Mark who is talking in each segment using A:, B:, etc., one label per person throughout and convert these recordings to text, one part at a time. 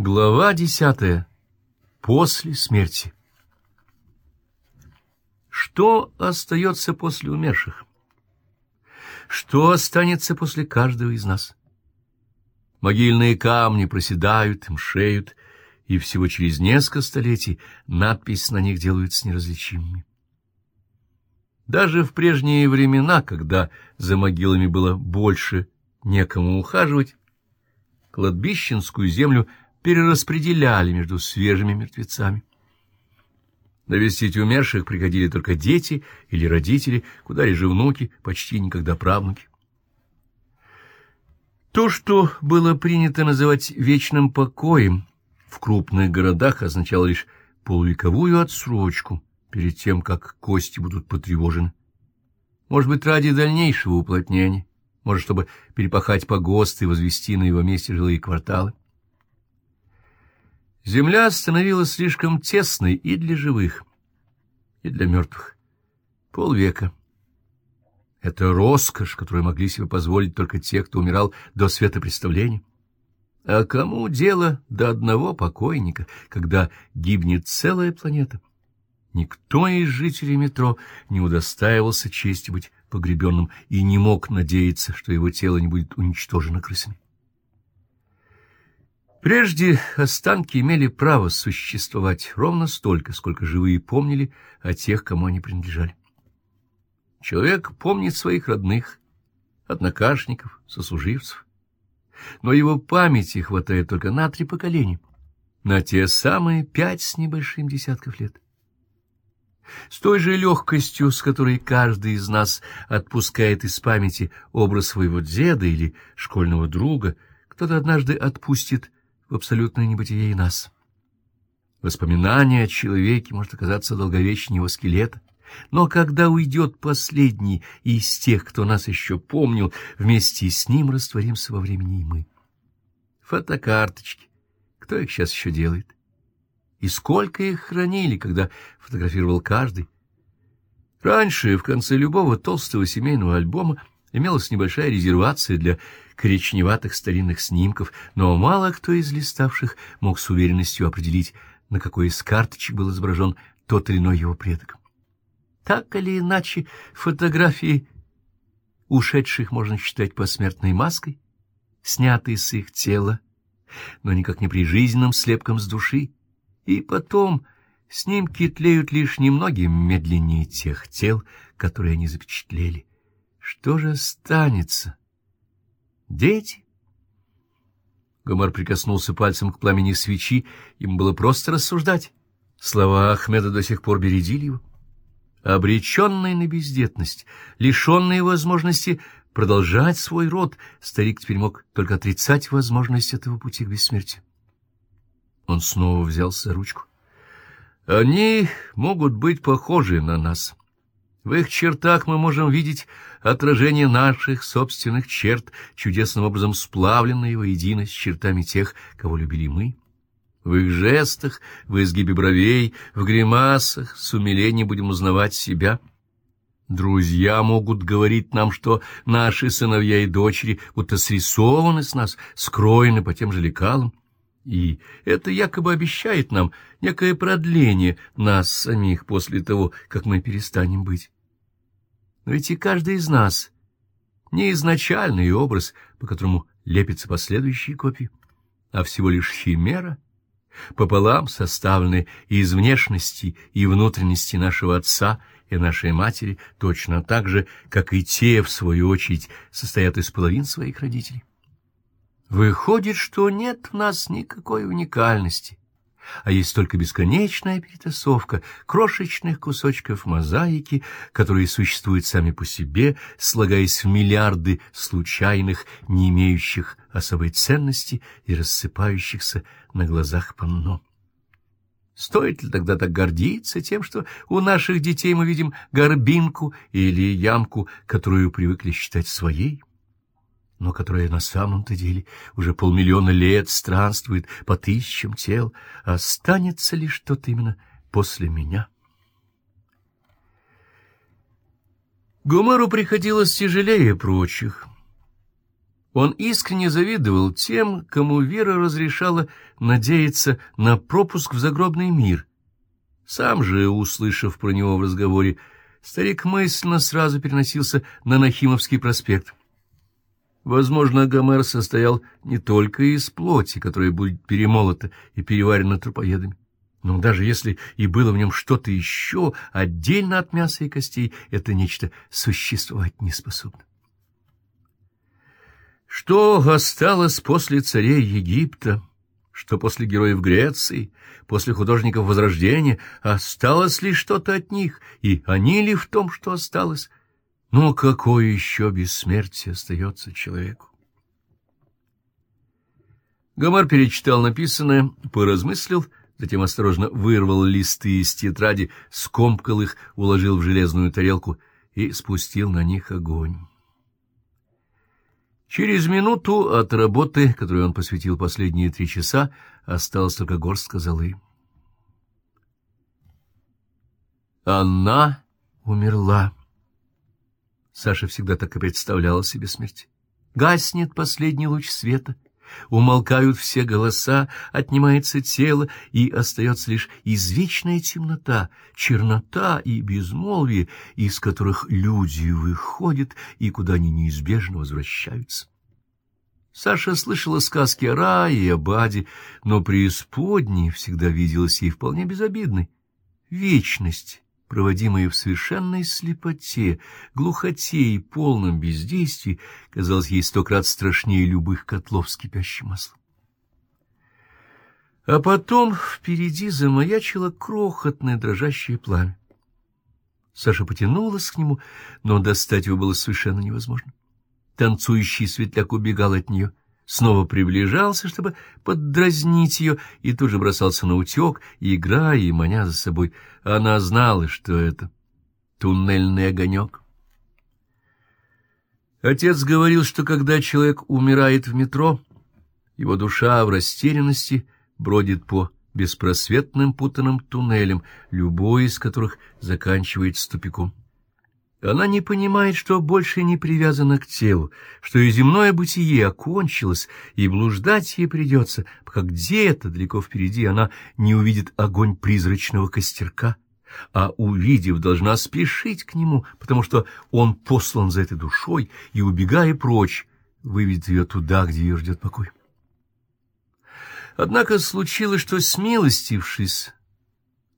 A: Глава десятая. После смерти. Что остается после умерших? Что останется после каждого из нас? Могильные камни проседают, мшеют, и всего через несколько столетий надпись на них делаются неразличимыми. Даже в прежние времена, когда за могилами было больше некому ухаживать, кладбищенскую землю перераспределяли между свежими мертвецами. Навестить умерших приходили только дети или родители, куда реже внуки, почти никогда правнуки. То, что было принято называть вечным покоем, в крупных городах означало лишь полувековую отсрочку перед тем, как кости будут потревожены. Может быть, ради дальнейшего уплотнения, может, чтобы перепахать погост и возвести на его месте жилые кварталы. Земля становилась слишком тесной и для живых, и для мертвых. Полвека. Это роскошь, которую могли себе позволить только те, кто умирал до светопредставления. А кому дело до одного покойника, когда гибнет целая планета? Никто из жителей метро не удостаивался чести быть погребенным и не мог надеяться, что его тело не будет уничтожено крысами. Прежде останки имели право существовать ровно столько, сколько живые помнили о тех, кому они принадлежали. Человек помнит своих родных, однокашников, сослуживцев, но его памяти хватает только на три поколения, на те самые пять с небольшим десятков лет. С той же легкостью, с которой каждый из нас отпускает из памяти образ своего деда или школьного друга, кто-то однажды отпустит в абсолютное небытие и нас. Воспоминание о человеке может оказаться долговечнее его скелета, но когда уйдет последний из тех, кто нас еще помнил, вместе с ним растворимся во времени и мы. Фотокарточки. Кто их сейчас еще делает? И сколько их хранили, когда фотографировал каждый? Раньше, в конце любого толстого семейного альбома, имелась небольшая резервация для коричневатых старинных снимков, но мало кто из листавших мог с уверенностью определить, на какой из карточек был изображен тот или иной его предок. Так или иначе, фотографии ушедших можно считать посмертной маской, снятой с их тела, но никак не прижизненным слепком с души, и потом снимки тлеют лишь немногим медленнее тех тел, которые они запечатлели. Что же останется? Дети? Гомар прикоснулся пальцем к пламени свечи, ему было просто рассуждать. Слова Ахмеда до сих пор бередили его. Обреченный на бездетность, лишенный возможности продолжать свой род, старик теперь мог только отрицать возможность этого пути к бессмертию. Он снова взялся за ручку. Они могут быть похожи на нас. В их чертах мы можем видеть отражение наших собственных черт, чудесным образом сплавленные воедино с чертами тех, кого любили мы. В их жестах, в изгибе бровей, в гримасах с умилением будем узнавать себя. Друзья могут говорить нам, что наши сыновья и дочери будто срисованы с нас, скроены по тем же лекалам, и это якобы обещает нам некое продление нас самих после того, как мы перестанем быть. Но ведь и каждый из нас не изначальный образ, по которому лепятся последующие копии, а всего лишь химера, пополам составленная из внешности и внутренности нашего отца и нашей матери, точно так же, как и те, в свою очередь, состоят из половин своих родителей. Выходит, что нет в нас никакой уникальности, а есть только бесконечная перетасовка крошечных кусочков мозаики, которые существуют сами по себе, слагаясь в миллиарды случайных, не имеющих особой ценности и рассыпающихся на глазах панно. Стоит ли тогда так гордиться тем, что у наших детей мы видим горбинку или ямку, которую привыкли считать своей? Но которая на самом-то деле уже полмиллиона лет странствует по тысячам тел, останется ли что-то именно после меня? Гумару приходилось тяжелее прочих. Он искренне завидовал тем, кому вера разрешала надеяться на пропуск в загробный мир. Сам же, услышав про него в разговоре, старик мысленно сразу переносился на Нахимовский проспект. Возможно, Гомер состоял не только из плоти, которая будет перемолота и переварена трупоедами. Но даже если и было в нем что-то еще, отдельно от мяса и костей, это нечто существовать не способно. Что осталось после царей Египта, что после героев Греции, после художников Возрождения, осталось ли что-то от них, и они ли в том, что осталось? Но какое еще бессмертие остается человеку? Гомер перечитал написанное, поразмыслил — затем осторожно вырвал листы из тетради, скомкал их, уложил в железную тарелку и спустил на них огонь. Через минуту от работы, которой он посвятил последние три часа, осталась только горстка золы. Она умерла. Саша всегда так и представляла себе смерть. Гаснет последний луч света — Умолкают все голоса, отнимается тело, и остается лишь извечная темнота, чернота и безмолвие, из которых люди выходят и куда они неизбежно возвращаются. Саша слышала сказки о рае и об аде, но преисподней всегда виделась ей вполне безобидной. Вечность проводимые в совершенной слепоте, глухоте и полном бездействии, казалось ей сто крат страшнее любых котлов с кипящим маслом. А потом впереди замаячило крохотное дрожащее пламя. Саша потянулась к нему, но достать его было совершенно невозможно. Танцующий светляк убегал от нее — снова приближался, чтобы поддразнить ее, и тут же бросался на утек, играя и маня за собой. Она знала, что это туннельный огонек. Отец говорил, что когда человек умирает в метро, его душа в растерянности бродит по беспросветным путанным туннелям, любой из которых заканчивается тупиком. Она не понимает, что больше не привязана к телу, что и земное бытие окончилось, и блуждать ей придется, пока где-то далеко впереди она не увидит огонь призрачного костерка, а, увидев, должна спешить к нему, потому что он послан за этой душой и, убегая прочь, выведет ее туда, где ее ждет покой. Однако случилось, что, смилостившись,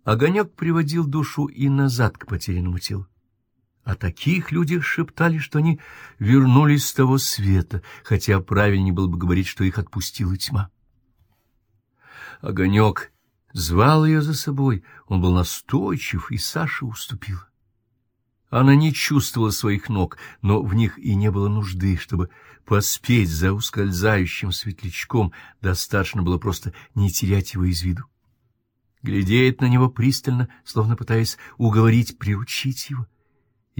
A: огонек приводил душу и назад к потерянному телу. О таких людях шептали, что они вернулись с того света, хотя правильнее было бы говорить, что их отпустила тьма. Огонек звал ее за собой, он был настойчив, и Саша уступила. Она не чувствовала своих ног, но в них и не было нужды, чтобы поспеть за ускользающим светлячком, достаточно было просто не терять его из виду. Глядеть на него пристально, словно пытаясь уговорить, приучить его —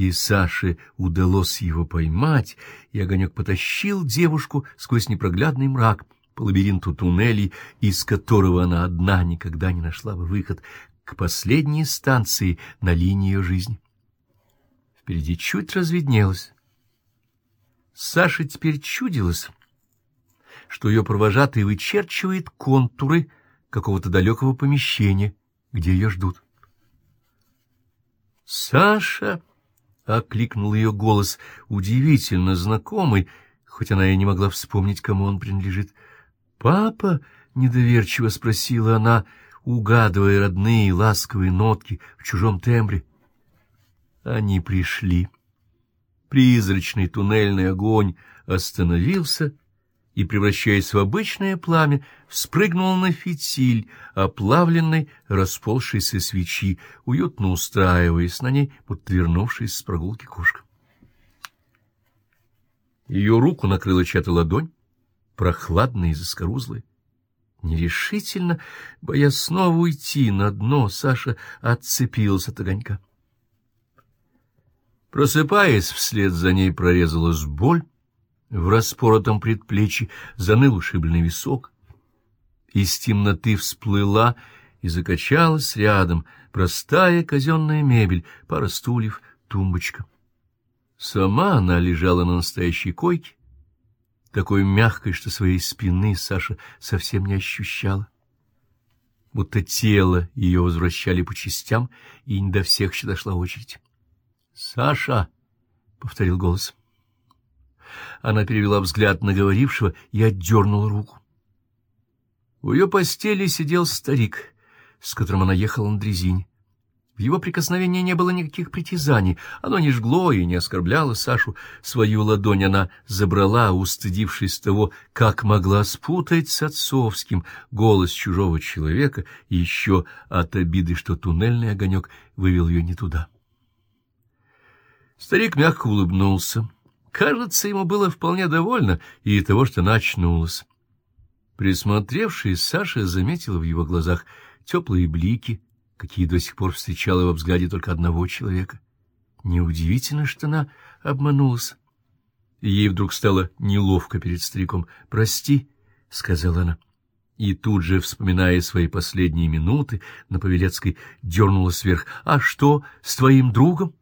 A: и Саше удалось его поймать, и огонек потащил девушку сквозь непроглядный мрак по лабиринту туннелей, из которого она одна никогда не нашла бы выход к последней станции на линии ее жизни. Впереди чуть разведнелось. Саше теперь чудилось, что ее провожатый вычерчивает контуры какого-то далекого помещения, где ее ждут. «Саша!» — окликнул ее голос, удивительно знакомый, хоть она и не могла вспомнить, кому он принадлежит. «Папа?» — недоверчиво спросила она, угадывая родные ласковые нотки в чужом тембре. Они пришли. Призрачный туннельный огонь остановился и, превращаясь в обычное пламя, вспрыгнул на фитиль, оплавленной, расползшейся свечи, уютно устраиваясь на ней, будто с прогулки кошка. Ее руку накрыла чья-то ладонь, прохладная и заскорузлая. Нерешительно, боясь снова уйти на дно, Саша отцепилась от огонька. Просыпаясь, вслед за ней прорезалась боль, в распоротом предплечье заныл ушибленный висок. Из темноты всплыла и закачалась рядом простая казенная мебель, пара стульев, тумбочка. Сама она лежала на настоящей койке, такой мягкой, что своей спины Саша совсем не ощущала. Будто тело ее возвращали по частям, и не до всех еще дошла очередь. «Саша!» — повторил голос. Она перевела взгляд на говорившего и отдернула руку. У ее постели сидел старик, с которым она ехала на дрезине. В его прикосновении не было никаких притязаний, оно не жгло и не оскорбляло Сашу. Свою ладонь она забрала, устыдившись того, как могла спутать с отцовским голос чужого человека, и еще от обиды, что туннельный огонек вывел ее не туда. Старик мягко улыбнулся. Кажется, ему было вполне довольно и того, что она очнулась. Присмотревшись, Саша заметила в его глазах теплые блики, какие до сих пор встречала во взгляде только одного человека. Неудивительно, что она обманулась. ей вдруг стало неловко перед стариком. «Прости», — сказала она. И тут же, вспоминая свои последние минуты, на Павелецкой дернулась вверх. «А что с твоим другом?»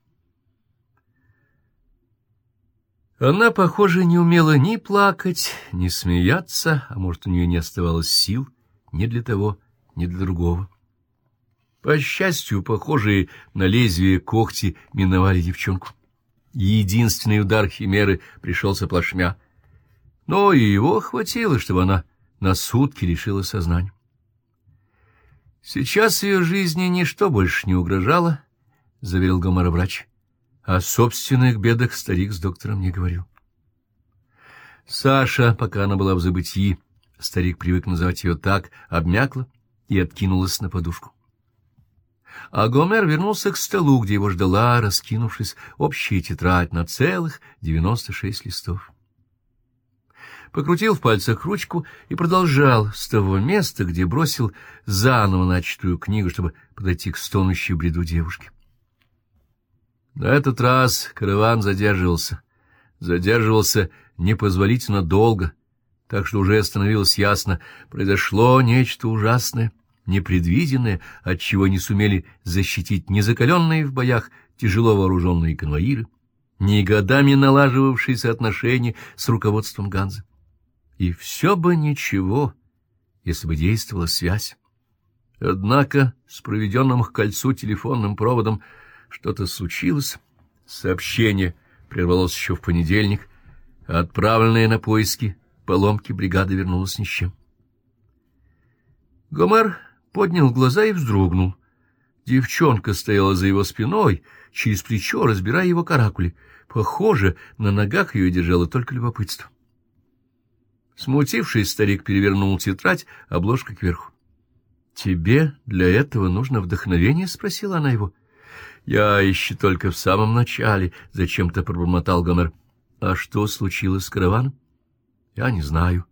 A: Она, похоже, не умела ни плакать, ни смеяться, а может, у нее не оставалось сил ни для того, ни для другого. По счастью, похожие на лезвие когти миновали девчонку. Единственный удар химеры пришелся плашмя. Но и его хватило, чтобы она на сутки лишила сознания. Сейчас ее жизни ничто больше не угрожало, — заверил Гомера врач. О собственных бедах старик с доктором не говорил. Саша, пока она была в забытии, старик привык называть ее так, обмякла и откинулась на подушку. А Гомер вернулся к столу, где его ждала, раскинувшись, общая тетрадь на целых девяносто шесть листов. Покрутил в пальцах ручку и продолжал с того места, где бросил заново начатую книгу, чтобы подойти к стонущей бреду девушки. На этот раз караван задерживался. Задерживался непозволительно долго, так что уже становилось ясно, произошло нечто ужасное непредвиденное, от чего не сумели защитить ни закаленные в боях тяжело вооруженные конвоиры, ни годами налаживавшиеся отношения с руководством Ганзы. И все бы ничего, если бы действовала связь. Однако с проведенным к кольцу телефонным проводом что-то случилось. Сообщение прервалось еще в понедельник, отправленное на поиски поломки бригады вернулась ни с чем. Гомер поднял глаза и вздрогнул. Девчонка стояла за его спиной, через плечо разбирая его каракули. Похоже, на ногах ее держало только любопытство. Смутившись, старик перевернул тетрадь, обложка кверху. — Тебе для этого нужно вдохновение? — спросила она его. — Я еще только в самом начале, — зачем-то пробормотал Гомер. — А что случилось с караваном? — Я не знаю.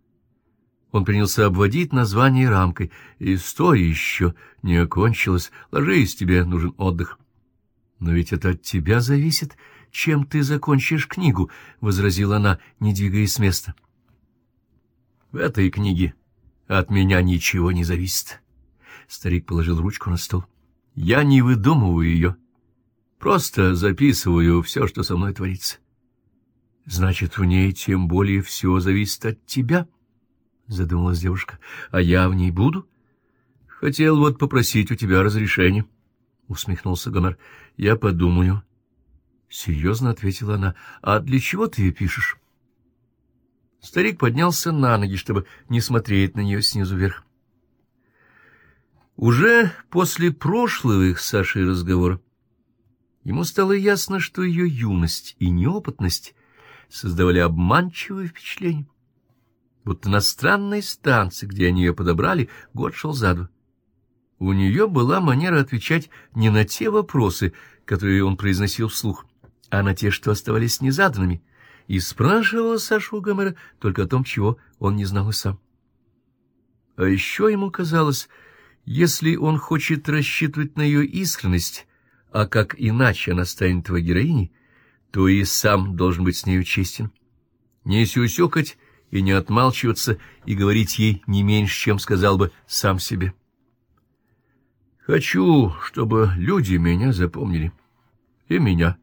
A: — он принялся обводить название рамкой. История еще не окончилась. Ложись, тебе нужен отдых. — Но ведь это от тебя зависит, чем ты закончишь книгу, — возразила она, не двигаясь с места. — В этой книге от меня ничего не зависит. Старик положил ручку на стол. — Я не выдумываю ее. Просто записываю все, что со мной творится. — Значит, в ней тем более все зависит от тебя? —— задумалась девушка. — А я в ней буду? — Хотел вот попросить у тебя разрешения, — усмехнулся Гомер. — Я подумаю. — Серьезно ответила она. — А для чего ты пишешь? Старик поднялся на ноги, чтобы не смотреть на нее снизу вверх. Уже после прошлого их с Сашей разговора ему стало ясно, что ее юность и неопытность создавали обманчивое впечатление будто на странной станции, где они ее подобрали, год шел за два. У нее была манера отвечать не на те вопросы, которые он произносил вслух, а на те, что оставались незаданными, и спрашивала Сашу Гомера только о том, чего он не знал и сам. А еще ему казалось, если он хочет рассчитывать на ее искренность, а как иначе она станет его героиней, то и сам должен быть с нею честен. Не сюсюкать и не отмалчиваться, и говорить ей не меньше, чем сказал бы сам себе. Хочу, чтобы люди меня запомнили, и меня,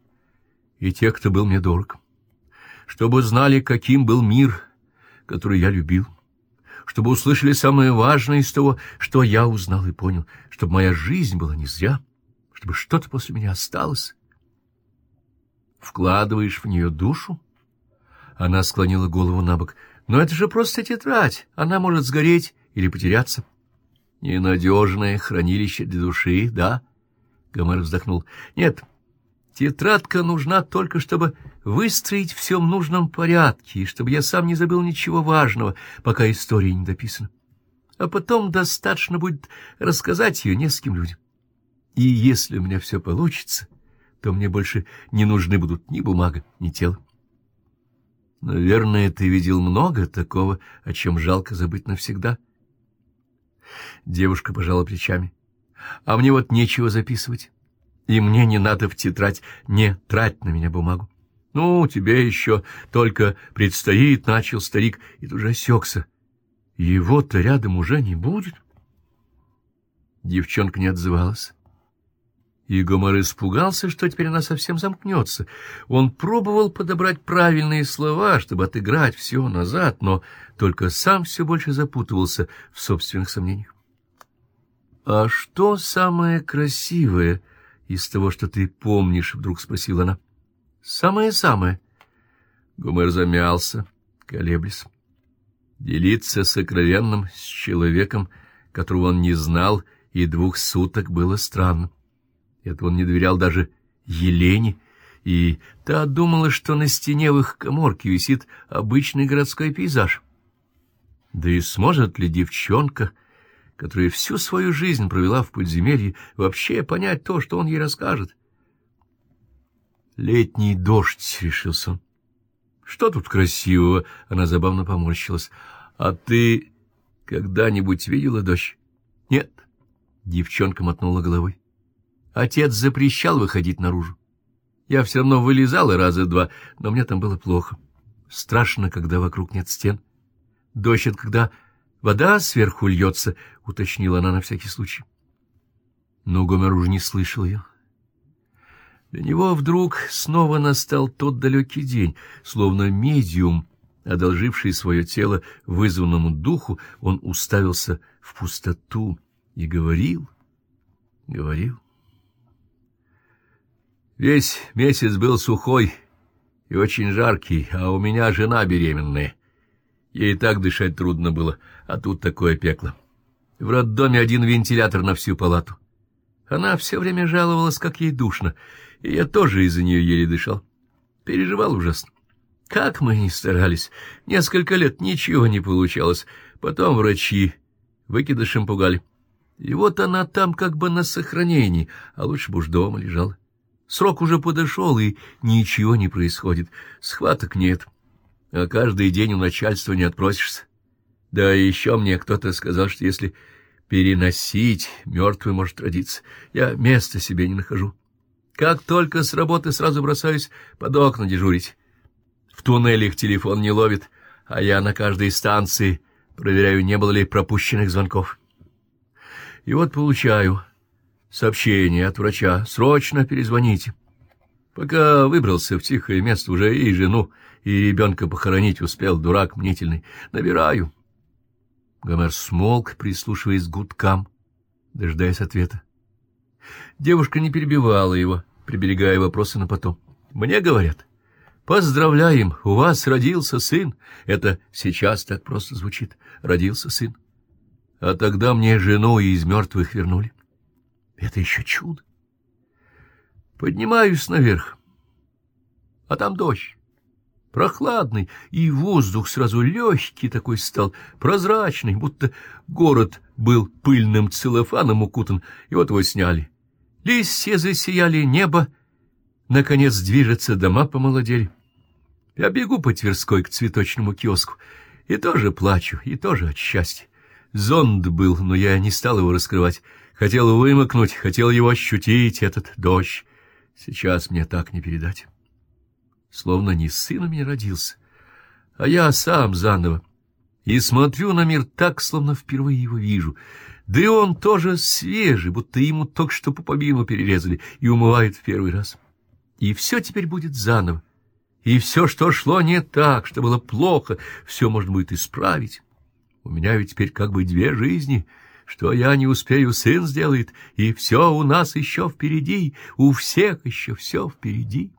A: и тех, кто был мне дорог, чтобы знали, каким был мир, которые я любил, чтобы услышали самое важное из того, что я узнал и понял, чтобы моя жизнь была не зря, чтобы что-то после меня осталось. Вкладываешь в нее душу? Она склонила голову на бок. Но это же просто тетрадь, она может сгореть или потеряться. Ненадежное хранилище для души, да? Гомер вздохнул. Нет, тетрадка нужна только, чтобы выстроить все в нужном порядке, и чтобы я сам не забыл ничего важного, пока история не дописана. А потом достаточно будет рассказать ее нескольким людям. И если у меня все получится, то мне больше не нужны будут ни бумага, ни тело. Наверное, ты видел много такого, о чем жалко забыть навсегда. Девушка пожала плечами. А мне вот нечего записывать. И мне не надо в тетрадь, не трать на меня бумагу. Ну, тебе еще только предстоит, — начал старик, и тут же осекся. Его-то рядом уже не будет. Девчонка не отзывалась. И Гомер испугался, что теперь она совсем замкнется. Он пробовал подобрать правильные слова, чтобы отыграть все назад, но только сам все больше запутывался в собственных сомнениях. — А что самое красивое из того, что ты помнишь? — вдруг спросила она. «Самое — Гомер замялся, колеблясь. Делиться сокровенным с человеком, которого он не знал, и двух суток было странно. Это он не доверял даже Елене, и та думала, что на стене в их коморке висит обычный городской пейзаж. Да и сможет ли девчонка, которая всю свою жизнь провела в подземелье, вообще понять то, что он ей расскажет? «Летний дождь», — решился он. «Что тут красивого?» — она забавно поморщилась. «А ты когда-нибудь видела дождь?» «Нет», — девчонка мотнула головой. Отец запрещал выходить наружу. Я все равно вылезала раза два, но мне там было плохо. Страшно, когда вокруг нет стен. Дождь — когда вода сверху льется, — уточнила она на всякий случай. Но Гомер уже не слышал ее. Для него вдруг снова настал тот далекий день, словно медиум, одолживший свое тело вызванному духу, он уставился в пустоту и говорил, говорил. Весь месяц был сухой и очень жаркий, а у меня жена беременная. Ей так дышать трудно было, а тут такое пекло. В роддоме один вентилятор на всю палату. Она все время жаловалась, как ей душно, и я тоже из-за нее еле дышал. Переживал ужасно. Как мы ни старались, несколько лет ничего не получалось. Потом врачи выкидышем пугали. И вот она там как бы на сохранении, а лучше бы уж дома лежала. Срок уже подошел, и ничего не происходит. Схваток нет. А каждый день у начальства не отпросишься. Да еще мне кто-то сказал, что если переносить, мертвый может родиться. Я места себе не нахожу. Как только с работы сразу бросаюсь под окна дежурить. В туннелях телефон не ловит, а я на каждой станции проверяю, не было ли пропущенных звонков. И вот получаю Сообщение от врача. Срочно перезвоните. Пока выбрался в тихое место, уже и жену, и ребенка похоронить успел, дурак мнительный. Набираю. Гомер смолк, прислушиваясь к гудкам, дожидаясь ответа. Девушка не перебивала его, приберегая вопросы на потом. «Мне говорят, поздравляем, у вас родился сын». Это сейчас так просто звучит. Родился сын. А тогда мне жену из мертвых вернули. Это еще чудо. Поднимаюсь наверх, а там дождь. Прохладный, и воздух сразу легкий такой стал, прозрачный, будто город был пыльным целлофаном укутан, и вот его сняли. Листья засияли, небо, наконец движется, дома помолодели. Я бегу по Тверской к цветочному киоску, и тоже плачу, и тоже от счастья. Зонд был, но я не стал его раскрывать. Хотел вымокнуть, хотел его ощутить, этот дождь. Сейчас мне так не передать. Словно не сын у меня родился, а я сам заново. И смотрю на мир так, словно впервые его вижу. Да и он тоже свежий, будто ему только что пуповину перерезали и умывают в первый раз. И все теперь будет заново. и все, что шло не так, что было плохо, все можно будет исправить. У меня ведь теперь как бы две жизни. Что я не успею, сын сделает, и все у нас еще впереди, у всех еще все впереди.